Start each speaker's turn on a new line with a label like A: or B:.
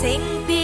A: sing